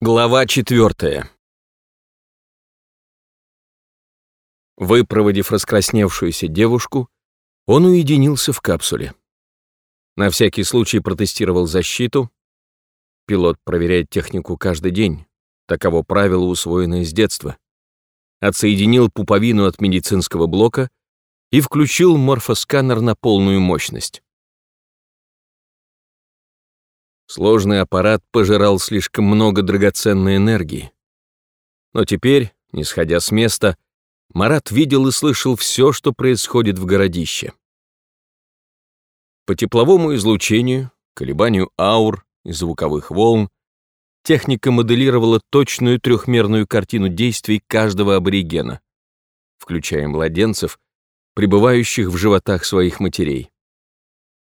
Глава четвертая. Выпроводив раскрасневшуюся девушку, он уединился в капсуле. На всякий случай протестировал защиту. Пилот проверяет технику каждый день. Таково правило, усвоенное с детства. Отсоединил пуповину от медицинского блока и включил морфосканер на полную мощность. Сложный аппарат пожирал слишком много драгоценной энергии. Но теперь, не сходя с места, Марат видел и слышал все, что происходит в городище. По тепловому излучению, колебанию аур и звуковых волн техника моделировала точную трехмерную картину действий каждого аборигена, включая младенцев, пребывающих в животах своих матерей.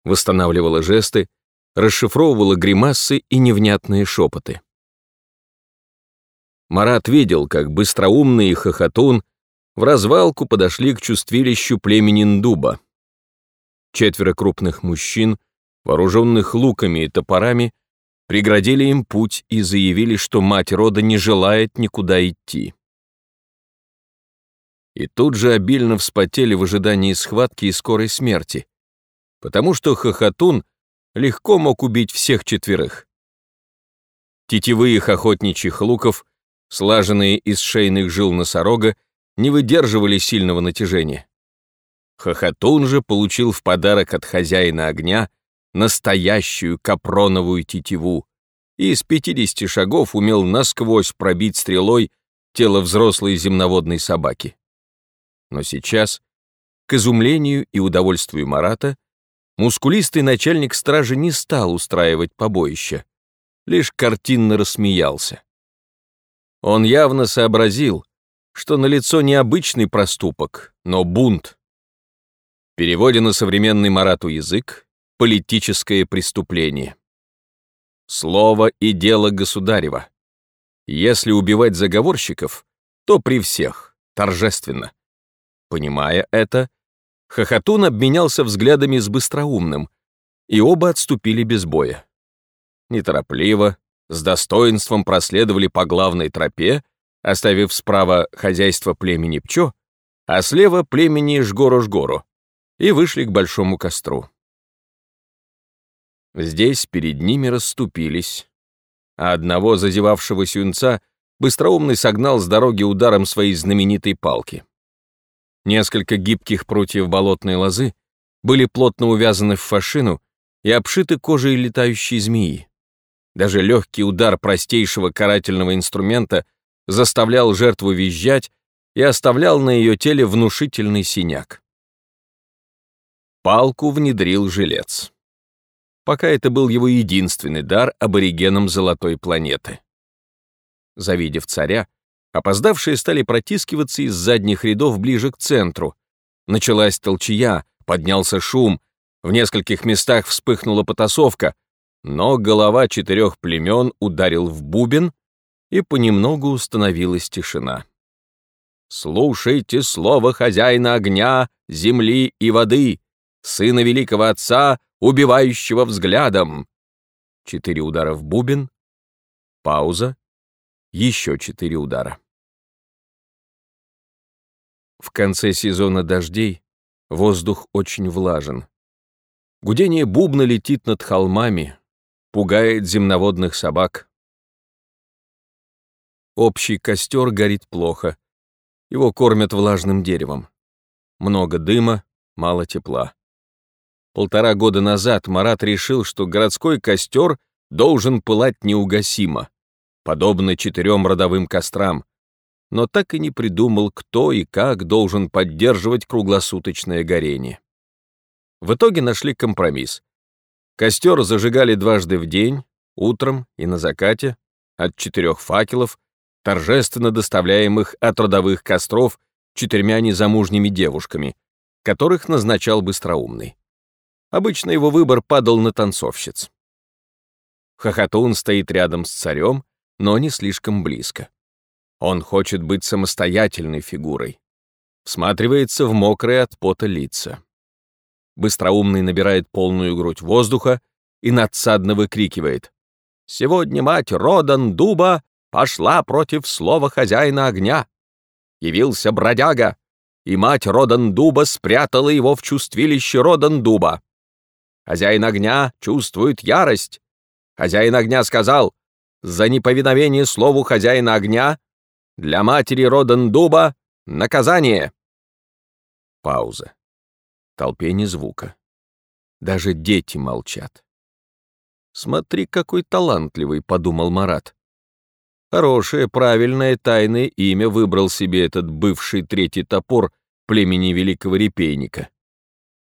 Восстанавливала жесты, расшифровывала гримасы и невнятные шепоты. Марат видел, как быстроумный хохотун в развалку подошли к чувствилищу племени Ндуба. Четверо крупных мужчин, вооруженных луками и топорами, преградили им путь и заявили, что мать рода не желает никуда идти. И тут же обильно вспотели в ожидании схватки и скорой смерти, потому что хохотун — легко мог убить всех четверых. Тетивы их охотничьих луков, слаженные из шейных жил носорога, не выдерживали сильного натяжения. Хохотун же получил в подарок от хозяина огня настоящую капроновую тетиву и из 50 шагов умел насквозь пробить стрелой тело взрослой земноводной собаки. Но сейчас, к изумлению и удовольствию Марата, Мускулистый начальник стражи не стал устраивать побоище, лишь картинно рассмеялся. Он явно сообразил, что налицо не обычный проступок, но бунт. В на современный Марату язык — политическое преступление. Слово и дело государева. Если убивать заговорщиков, то при всех, торжественно. Понимая это, Хохотун обменялся взглядами с быстроумным, и оба отступили без боя. Неторопливо, с достоинством проследовали по главной тропе, оставив справа хозяйство племени Пчо, а слева племени Жгору-Жгору, и вышли к большому костру. Здесь перед ними расступились, а одного зазевавшегося юнца быстроумный согнал с дороги ударом своей знаменитой палки. Несколько гибких прутьев болотной лозы были плотно увязаны в фашину и обшиты кожей летающей змеи. Даже легкий удар простейшего карательного инструмента заставлял жертву визжать и оставлял на ее теле внушительный синяк. Палку внедрил жилец. Пока это был его единственный дар аборигенам Золотой планеты. Завидев царя, Опоздавшие стали протискиваться из задних рядов ближе к центру. Началась толчья, поднялся шум, в нескольких местах вспыхнула потасовка, но голова четырех племен ударил в бубен, и понемногу установилась тишина. «Слушайте слово хозяина огня, земли и воды, сына великого отца, убивающего взглядом!» Четыре удара в бубен, пауза, еще четыре удара. В конце сезона дождей воздух очень влажен. Гудение бубна летит над холмами, пугает земноводных собак. Общий костер горит плохо. Его кормят влажным деревом. Много дыма, мало тепла. Полтора года назад Марат решил, что городской костер должен пылать неугасимо, подобно четырем родовым кострам, но так и не придумал, кто и как должен поддерживать круглосуточное горение. В итоге нашли компромисс. Костер зажигали дважды в день, утром и на закате, от четырех факелов, торжественно доставляемых от родовых костров четырьмя незамужними девушками, которых назначал быстроумный. Обычно его выбор падал на танцовщиц. Хохотун стоит рядом с царем, но не слишком близко. Он хочет быть самостоятельной фигурой. Всматривается в мокрые от пота лица. Быстроумный набирает полную грудь воздуха и надсадно выкрикивает. «Сегодня мать Родан Дуба пошла против слова хозяина огня. Явился бродяга, и мать Родандуба спрятала его в чувствилище Родандуба. Хозяин огня чувствует ярость. Хозяин огня сказал, за неповиновение слову хозяина огня для матери Родандуба наказание. Пауза. Толпе ни звука. Даже дети молчат. «Смотри, какой талантливый», — подумал Марат. Хорошее, правильное, тайное имя выбрал себе этот бывший третий топор племени Великого Репейника.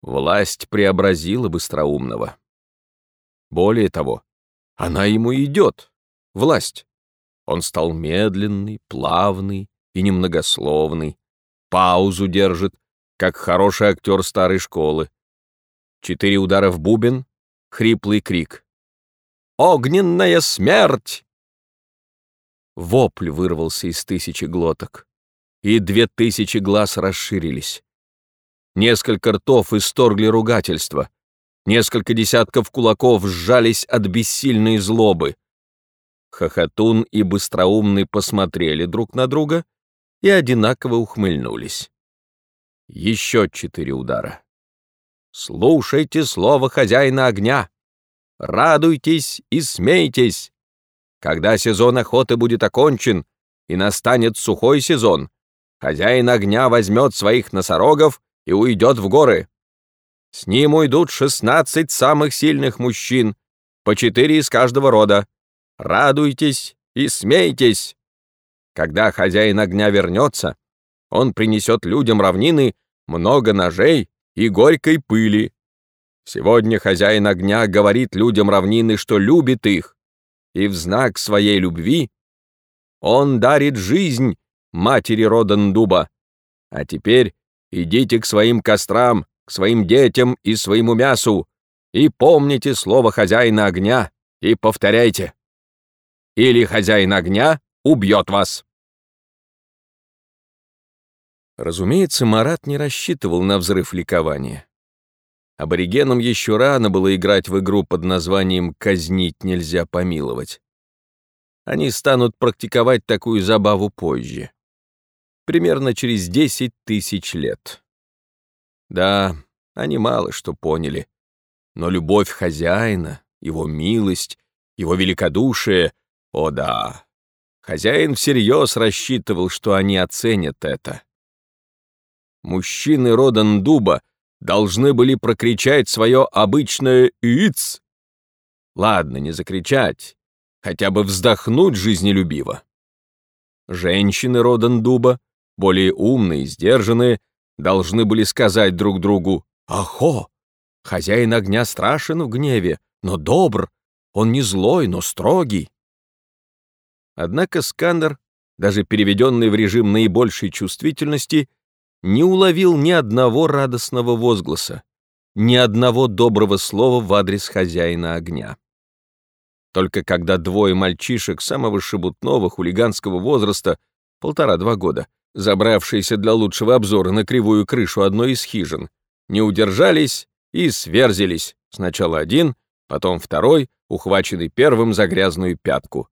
Власть преобразила быстроумного. Более того, она ему идет, власть. Он стал медленный, плавный и немногословный, паузу держит, как хороший актер старой школы. Четыре удара в бубен, хриплый крик. «Огненная смерть!» Вопль вырвался из тысячи глоток, и две тысячи глаз расширились. Несколько ртов исторгли ругательства, несколько десятков кулаков сжались от бессильной злобы. Хохотун и Быстроумный посмотрели друг на друга и одинаково ухмыльнулись. Еще четыре удара. Слушайте слово хозяина огня. Радуйтесь и смейтесь. Когда сезон охоты будет окончен и настанет сухой сезон, хозяин огня возьмет своих носорогов и уйдет в горы. С ним уйдут шестнадцать самых сильных мужчин, по четыре из каждого рода. Радуйтесь и смейтесь. Когда хозяин огня вернется, он принесет людям равнины много ножей и горькой пыли. Сегодня хозяин огня говорит людям равнины, что любит их, и в знак своей любви он дарит жизнь матери Родандуба. А теперь идите к своим кострам, к своим детям и своему мясу, и помните слово хозяина огня и повторяйте. Или хозяин огня убьет вас. Разумеется, Марат не рассчитывал на взрыв ликования. Аборигенам еще рано было играть в игру под названием «казнить нельзя помиловать». Они станут практиковать такую забаву позже. Примерно через 10 тысяч лет. Да, они мало что поняли. Но любовь хозяина, его милость, его великодушие, о да, хозяин всерьез рассчитывал, что они оценят это. Мужчины рода Дуба — должны были прокричать свое обычное «иц». Ладно, не закричать, хотя бы вздохнуть жизнелюбиво. Женщины Родандуба, более умные и сдержанные, должны были сказать друг другу «Ахо! Хозяин огня страшен в гневе, но добр, он не злой, но строгий». Однако сканер, даже переведенный в режим наибольшей чувствительности, не уловил ни одного радостного возгласа, ни одного доброго слова в адрес хозяина огня. Только когда двое мальчишек самого шебутного хулиганского возраста, полтора-два года, забравшиеся для лучшего обзора на кривую крышу одной из хижин, не удержались и сверзились, сначала один, потом второй, ухваченный первым за грязную пятку.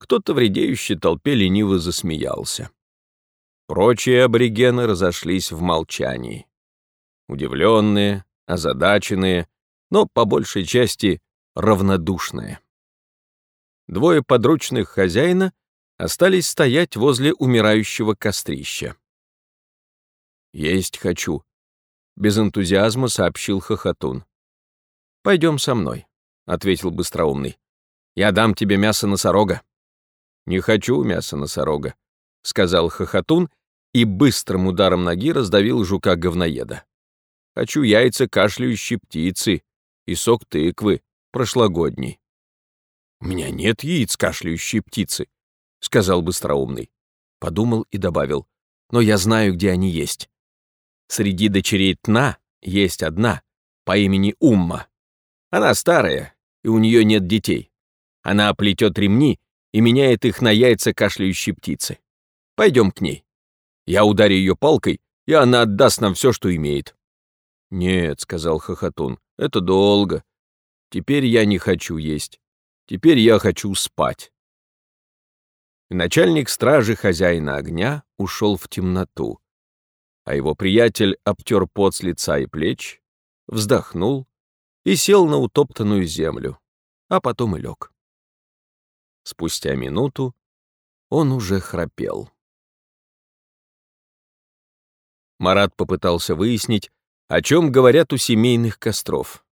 Кто-то в редеющей толпе лениво засмеялся. Прочие аборигены разошлись в молчании. Удивленные, озадаченные, но по большей части равнодушные. Двое подручных хозяина остались стоять возле умирающего кострища. «Есть хочу», — без энтузиазма сообщил Хохотун. «Пойдем со мной», — ответил быстроумный. «Я дам тебе мясо носорога». «Не хочу мяса носорога», — сказал Хохотун и быстрым ударом ноги раздавил жука-говноеда. Хочу яйца кашляющей птицы и сок тыквы прошлогодний. «У меня нет яиц кашляющей птицы», — сказал быстроумный. Подумал и добавил. «Но я знаю, где они есть. Среди дочерей Тна есть одна, по имени Умма. Она старая, и у нее нет детей. Она плетет ремни и меняет их на яйца кашляющей птицы. Пойдем к ней. Я ударю ее палкой, и она отдаст нам все, что имеет». «Нет», — сказал Хохотун, — «это долго. Теперь я не хочу есть. Теперь я хочу спать». начальник стражи хозяина огня ушел в темноту, а его приятель обтер пот с лица и плеч, вздохнул и сел на утоптанную землю, а потом и лег. Спустя минуту он уже храпел. Марат попытался выяснить, о чем говорят у семейных костров.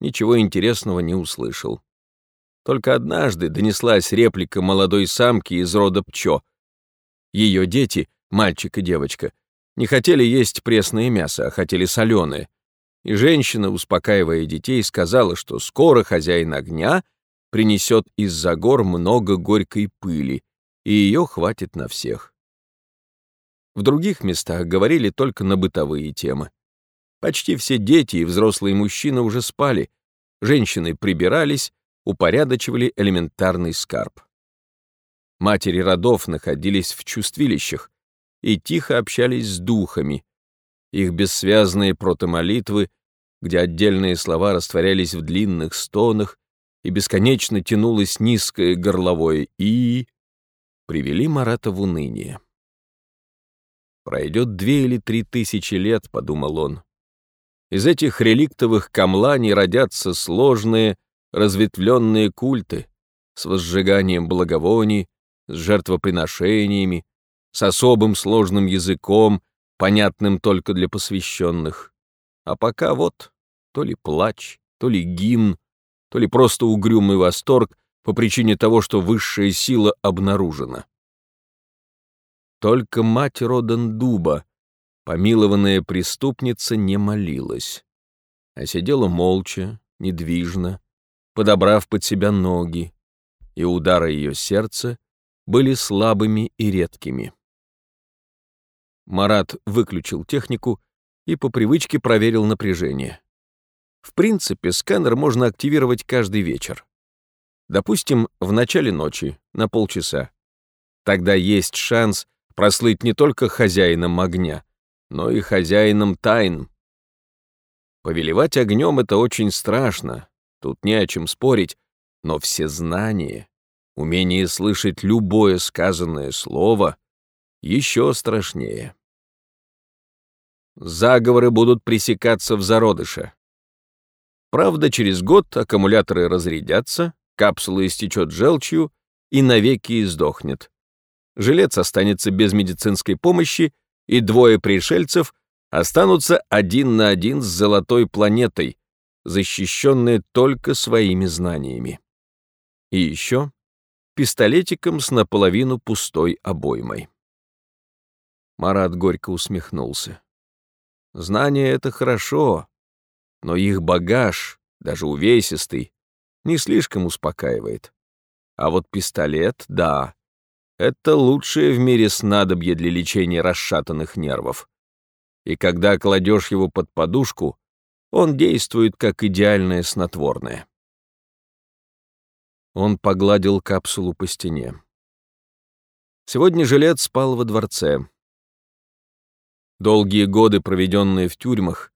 Ничего интересного не услышал. Только однажды донеслась реплика молодой самки из рода Пчо. Ее дети, мальчик и девочка, не хотели есть пресное мясо, а хотели соленое. И женщина, успокаивая детей, сказала, что скоро хозяин огня принесет из-за гор много горькой пыли, и ее хватит на всех. В других местах говорили только на бытовые темы. Почти все дети и взрослые мужчины уже спали, женщины прибирались, упорядочивали элементарный скарб. Матери родов находились в чувствилищах и тихо общались с духами. Их бессвязные протомолитвы, где отдельные слова растворялись в длинных стонах, и бесконечно тянулось низкое горловое «и», привели Марата в уныние. «Пройдет две или три тысячи лет», — подумал он. «Из этих реликтовых камланий родятся сложные, разветвленные культы с возжиганием благовоний, с жертвоприношениями, с особым сложным языком, понятным только для посвященных. А пока вот то ли плач, то ли гимн, то ли просто угрюмый восторг по причине того, что высшая сила обнаружена. Только мать Роден-Дуба, помилованная преступница, не молилась, а сидела молча, недвижно, подобрав под себя ноги, и удары ее сердца были слабыми и редкими. Марат выключил технику и по привычке проверил напряжение. В принципе, сканер можно активировать каждый вечер. Допустим, в начале ночи, на полчаса. Тогда есть шанс прослыть не только хозяином огня, но и хозяином тайн. Повелевать огнем — это очень страшно, Тут не о чем спорить, но все знания, умение слышать любое сказанное слово еще страшнее. Заговоры будут пресекаться в зародыше. Правда, через год аккумуляторы разрядятся, капсула истечет желчью и навеки издохнет. Жилец останется без медицинской помощи, и двое пришельцев останутся один на один с золотой планетой, защищенные только своими знаниями. И еще пистолетиком с наполовину пустой обоймой. Марат горько усмехнулся. Знания — это хорошо, но их багаж, даже увесистый, не слишком успокаивает. А вот пистолет — да, это лучшее в мире снадобье для лечения расшатанных нервов. И когда кладешь его под подушку, он действует как идеальное снотворное. Он погладил капсулу по стене. Сегодня жилет спал во дворце. Долгие годы, проведенные в тюрьмах,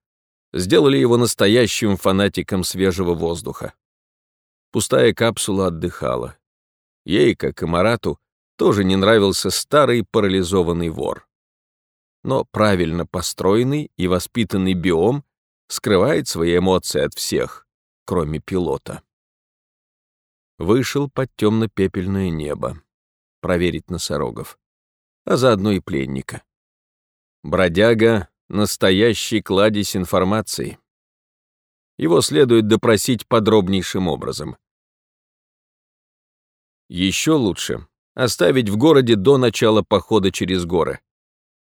сделали его настоящим фанатиком свежего воздуха. Пустая капсула отдыхала. Ей, как и Марату, тоже не нравился старый парализованный вор. Но правильно построенный и воспитанный биом скрывает свои эмоции от всех, кроме пилота. Вышел под темно-пепельное небо, проверить носорогов, а заодно и пленника. Бродяга — настоящий кладезь информации. Его следует допросить подробнейшим образом. Еще лучше оставить в городе до начала похода через горы.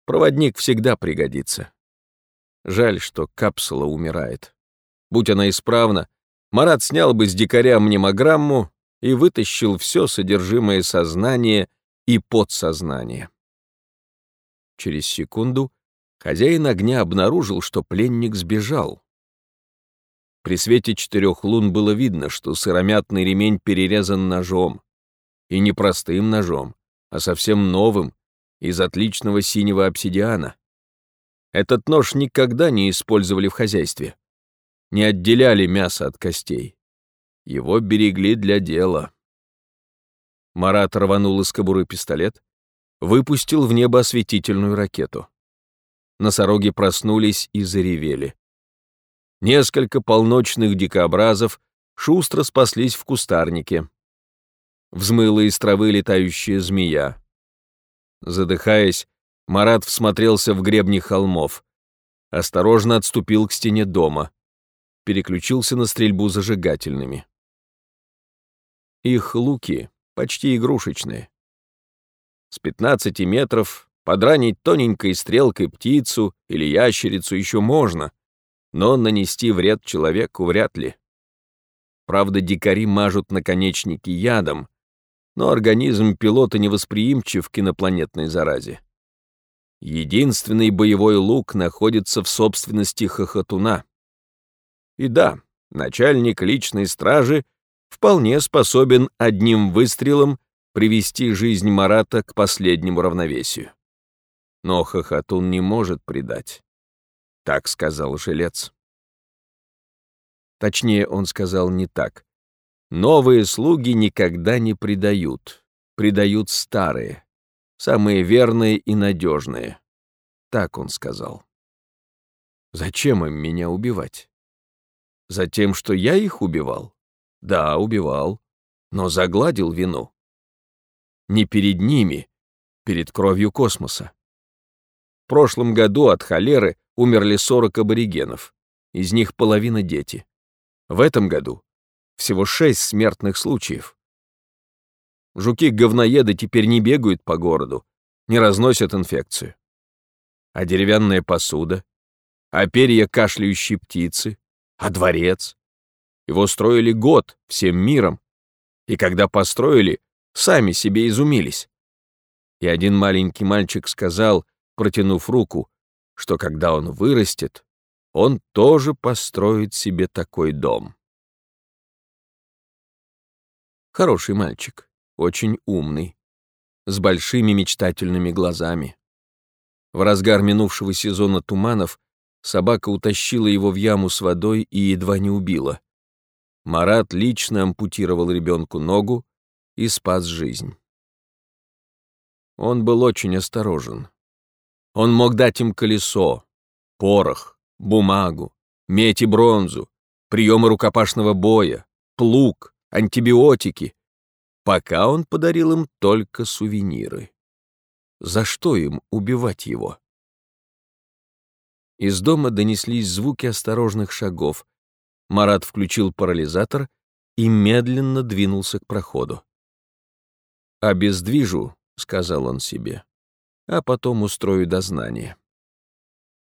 Проводник всегда пригодится. Жаль, что капсула умирает. Будь она исправна, Марат снял бы с дикаря мнемограмму и вытащил все содержимое сознания и подсознания. Через секунду хозяин огня обнаружил, что пленник сбежал. При свете четырех лун было видно, что сыромятный ремень перерезан ножом. И не простым ножом, а совсем новым, из отличного синего обсидиана. Этот нож никогда не использовали в хозяйстве. Не отделяли мясо от костей. Его берегли для дела. Марат рванул из кобуры пистолет, выпустил в небо осветительную ракету. Носороги проснулись и заревели. Несколько полночных дикообразов шустро спаслись в кустарнике. Взмыла из травы летающая змея. Задыхаясь, Марат всмотрелся в гребни холмов, осторожно отступил к стене дома, переключился на стрельбу зажигательными. Их луки почти игрушечные. С 15 метров подранить тоненькой стрелкой птицу или ящерицу еще можно, но нанести вред человеку вряд ли. Правда, дикари мажут наконечники ядом, но организм пилота невосприимчив к инопланетной заразе. Единственный боевой лук находится в собственности хохотуна. И да, начальник личной стражи вполне способен одним выстрелом привести жизнь Марата к последнему равновесию. Но хохотун не может предать. Так сказал жилец. Точнее, он сказал не так. Новые слуги никогда не предают, предают старые, самые верные и надежные. Так он сказал. Зачем им меня убивать? Затем, что я их убивал? Да, убивал, но загладил вину. Не перед ними, перед кровью космоса. Прошлом году от холеры умерли 40 аборигенов, из них половина дети. В этом году всего шесть смертных случаев. Жуки-говноеды теперь не бегают по городу, не разносят инфекцию. А деревянная посуда, а перья кашляющей птицы, а дворец. Его строили год всем миром, и когда построили, сами себе изумились. И один маленький мальчик сказал, протянув руку, что когда он вырастет, он тоже построит себе такой дом. Хороший мальчик, очень умный, с большими мечтательными глазами. В разгар минувшего сезона туманов собака утащила его в яму с водой и едва не убила. Марат лично ампутировал ребенку ногу и спас жизнь. Он был очень осторожен. Он мог дать им колесо, порох, бумагу, медь и бронзу, приемы рукопашного боя, плуг, антибиотики, пока он подарил им только сувениры. За что им убивать его? Из дома донеслись звуки осторожных шагов. Марат включил парализатор и медленно двинулся к проходу. «Обездвижу», — сказал он себе, — «а потом устрою дознание».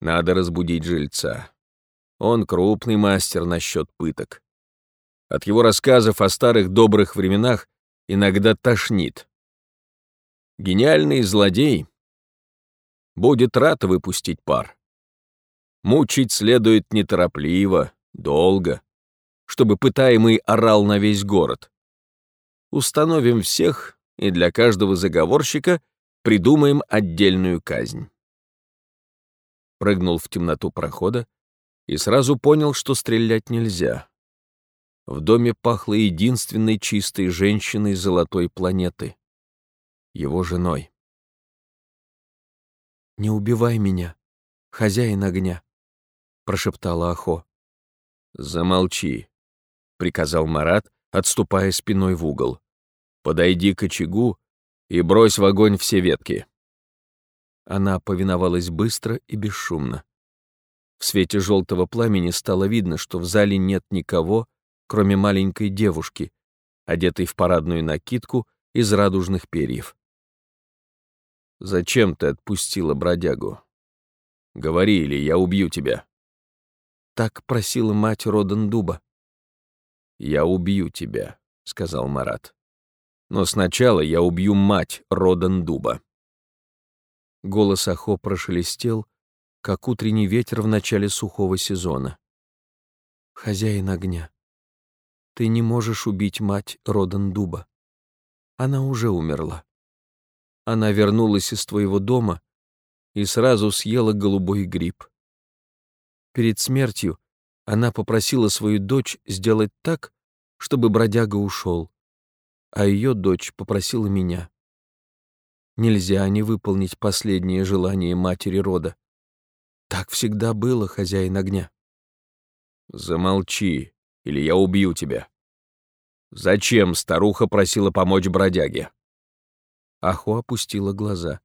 Надо разбудить жильца. Он крупный мастер насчет пыток. От его рассказов о старых добрых временах иногда тошнит. Гениальный злодей будет рад выпустить пар. Мучить следует неторопливо, долго, чтобы пытаемый орал на весь город. Установим всех, и для каждого заговорщика придумаем отдельную казнь прыгнул в темноту прохода и сразу понял, что стрелять нельзя. В доме пахло единственной чистой женщиной золотой планеты, его женой. «Не убивай меня, хозяин огня», — прошептала Ахо. «Замолчи», — приказал Марат, отступая спиной в угол. «Подойди к очагу и брось в огонь все ветки». Она повиновалась быстро и бесшумно. В свете желтого пламени стало видно, что в зале нет никого, кроме маленькой девушки, одетой в парадную накидку из радужных перьев. «Зачем ты отпустила бродягу? Говори, или я убью тебя». Так просила мать Родан Дуба. «Я убью тебя», — сказал Марат. «Но сначала я убью мать Родан Дуба». Голос Ахо прошелестел, как утренний ветер в начале сухого сезона. «Хозяин огня, ты не можешь убить мать Родан Дуба. Она уже умерла. Она вернулась из твоего дома и сразу съела голубой гриб. Перед смертью она попросила свою дочь сделать так, чтобы бродяга ушел. А ее дочь попросила меня. Нельзя не выполнить последнее желание матери рода. Так всегда было, хозяин огня. Замолчи, или я убью тебя. Зачем старуха просила помочь бродяге? Ахо опустила глаза.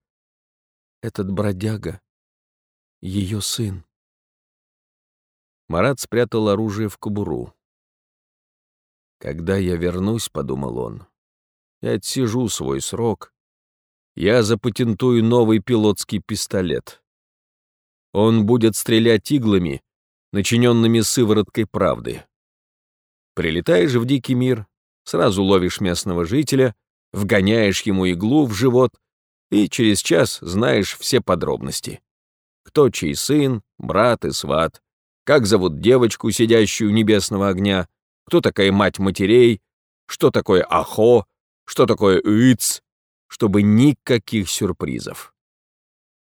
Этот бродяга — ее сын. Марат спрятал оружие в кобуру. «Когда я вернусь, — подумал он, — и отсижу свой срок, я запатентую новый пилотский пистолет. Он будет стрелять иглами, начиненными сывороткой правды. Прилетаешь в дикий мир, сразу ловишь местного жителя, вгоняешь ему иглу в живот и через час знаешь все подробности. Кто чей сын, брат и сват, как зовут девочку, сидящую у небесного огня, кто такая мать матерей, что такое ахо, что такое ыц, чтобы никаких сюрпризов.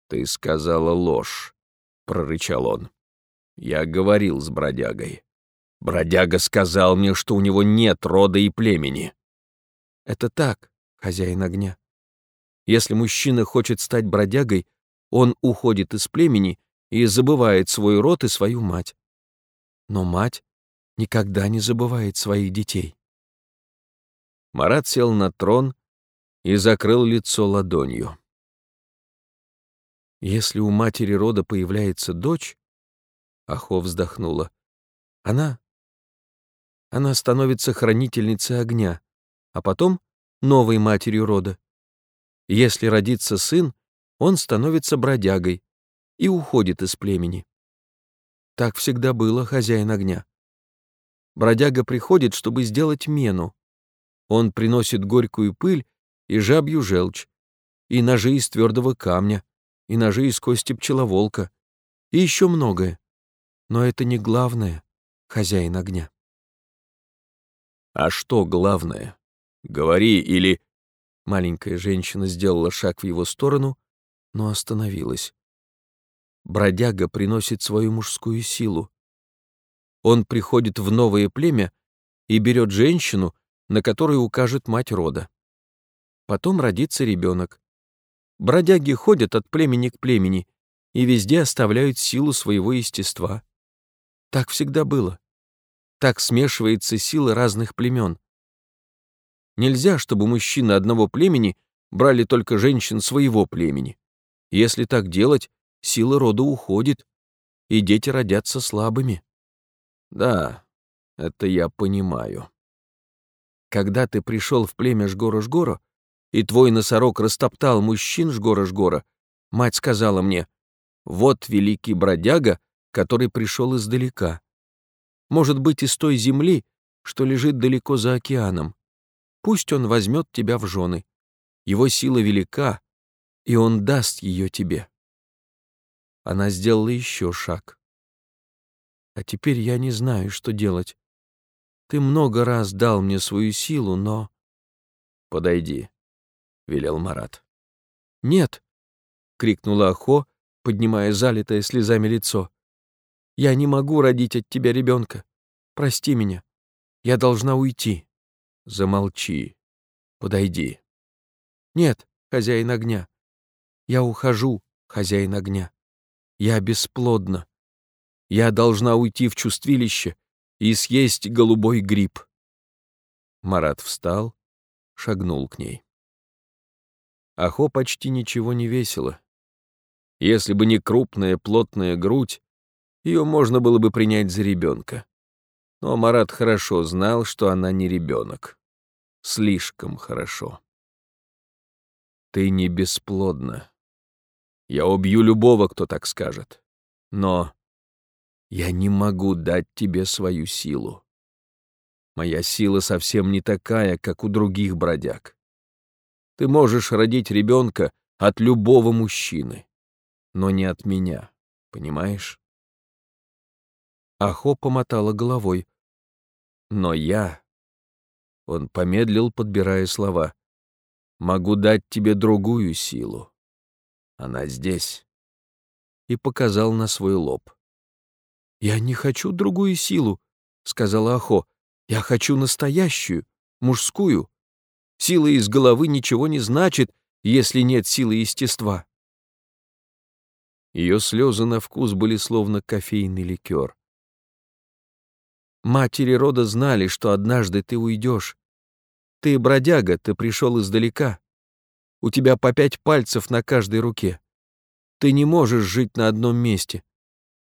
«Ты сказала ложь», — прорычал он. «Я говорил с бродягой. Бродяга сказал мне, что у него нет рода и племени». «Это так, хозяин огня. Если мужчина хочет стать бродягой, он уходит из племени и забывает свой род и свою мать. Но мать никогда не забывает своих детей. Марат сел на трон и закрыл лицо ладонью. Если у матери рода появляется дочь, Ахо вздохнула, она... Она становится хранительницей огня, а потом новой матерью рода. Если родится сын, он становится бродягой, и уходит из племени. Так всегда было, хозяин огня. Бродяга приходит, чтобы сделать мену. Он приносит горькую пыль и жабью желчь, и ножи из твердого камня, и ножи из кости пчеловолка, и еще многое. Но это не главное, хозяин огня. А что главное? Говори или... Маленькая женщина сделала шаг в его сторону, но остановилась бродяга приносит свою мужскую силу. Он приходит в новое племя и берет женщину, на которую укажет мать рода. Потом родится ребенок. Бродяги ходят от племени к племени и везде оставляют силу своего естества. Так всегда было. Так смешивается сила разных племен. Нельзя, чтобы мужчины одного племени брали только женщин своего племени. Если так делать, сила рода уходит, и дети родятся слабыми. Да, это я понимаю. Когда ты пришел в племя Жгора-Жгора, и твой носорог растоптал мужчин Жгора-Жгора, мать сказала мне, вот великий бродяга, который пришел издалека. Может быть, из той земли, что лежит далеко за океаном. Пусть он возьмет тебя в жены. Его сила велика, и он даст ее тебе. Она сделала еще шаг. А теперь я не знаю, что делать. Ты много раз дал мне свою силу, но... Подойди, — велел Марат. Нет, — крикнула Ахо, поднимая залитое слезами лицо. Я не могу родить от тебя ребенка. Прости меня. Я должна уйти. Замолчи. Подойди. Нет, хозяин огня. Я ухожу, хозяин огня. Я бесплодна. Я должна уйти в чувствилище и съесть голубой гриб. Марат встал, шагнул к ней. Ахо почти ничего не весило. Если бы не крупная плотная грудь, ее можно было бы принять за ребенка. Но Марат хорошо знал, что она не ребенок. Слишком хорошо. Ты не бесплодна. Я убью любого, кто так скажет. Но я не могу дать тебе свою силу. Моя сила совсем не такая, как у других бродяг. Ты можешь родить ребенка от любого мужчины, но не от меня, понимаешь? Ахо помотала головой. Но я... Он помедлил, подбирая слова. Могу дать тебе другую силу. Она здесь. И показал на свой лоб. «Я не хочу другую силу», — сказала Ахо. «Я хочу настоящую, мужскую. Сила из головы ничего не значит, если нет силы естества. Ее слезы на вкус были словно кофейный ликер. Матери рода знали, что однажды ты уйдешь. Ты бродяга, ты пришел издалека. У тебя по пять пальцев на каждой руке. Ты не можешь жить на одном месте.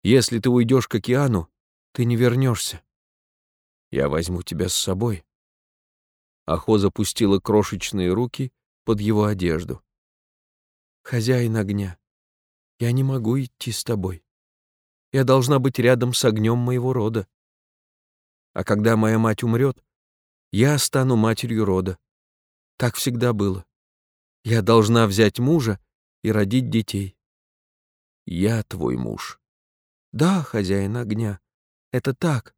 Если ты уйдешь к океану, ты не вернешься. Я возьму тебя с собой. Ахо запустила крошечные руки под его одежду. Хозяин огня, я не могу идти с тобой. Я должна быть рядом с огнем моего рода. А когда моя мать умрет, я стану матерью рода. Так всегда было. Я должна взять мужа и родить детей. Я твой муж. Да, хозяин огня, это так.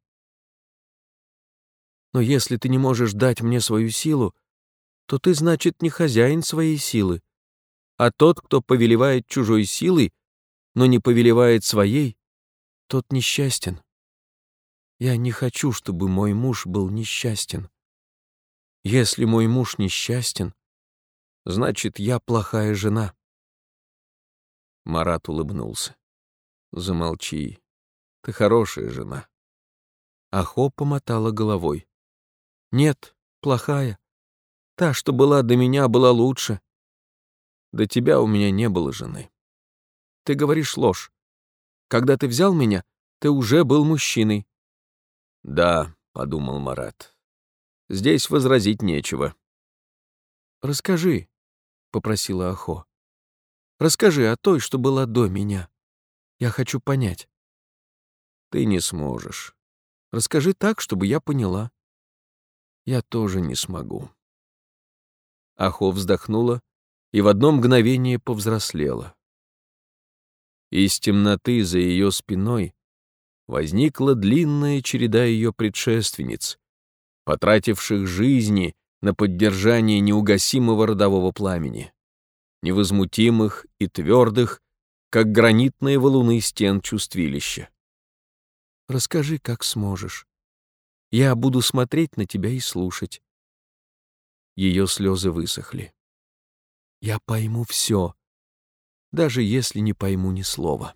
Но если ты не можешь дать мне свою силу, то ты, значит, не хозяин своей силы, а тот, кто повелевает чужой силой, но не повелевает своей, тот несчастен. Я не хочу, чтобы мой муж был несчастен. Если мой муж несчастен, значит, я плохая жена. Марат улыбнулся. Замолчи. Ты хорошая жена. Ахо помотала головой. Нет, плохая. Та, что была до меня, была лучше. До тебя у меня не было жены. Ты говоришь ложь. Когда ты взял меня, ты уже был мужчиной. «Да», — подумал Марат, — «здесь возразить нечего». «Расскажи», — попросила Ахо. «Расскажи о той, что была до меня. Я хочу понять». «Ты не сможешь. Расскажи так, чтобы я поняла». «Я тоже не смогу». Ахо вздохнула и в одно мгновение повзрослела. Из темноты за ее спиной возникла длинная череда ее предшественниц, потративших жизни на поддержание неугасимого родового пламени, невозмутимых и твердых, как гранитные валуны стен чувствилища. «Расскажи, как сможешь. Я буду смотреть на тебя и слушать». Ее слезы высохли. «Я пойму все, даже если не пойму ни слова».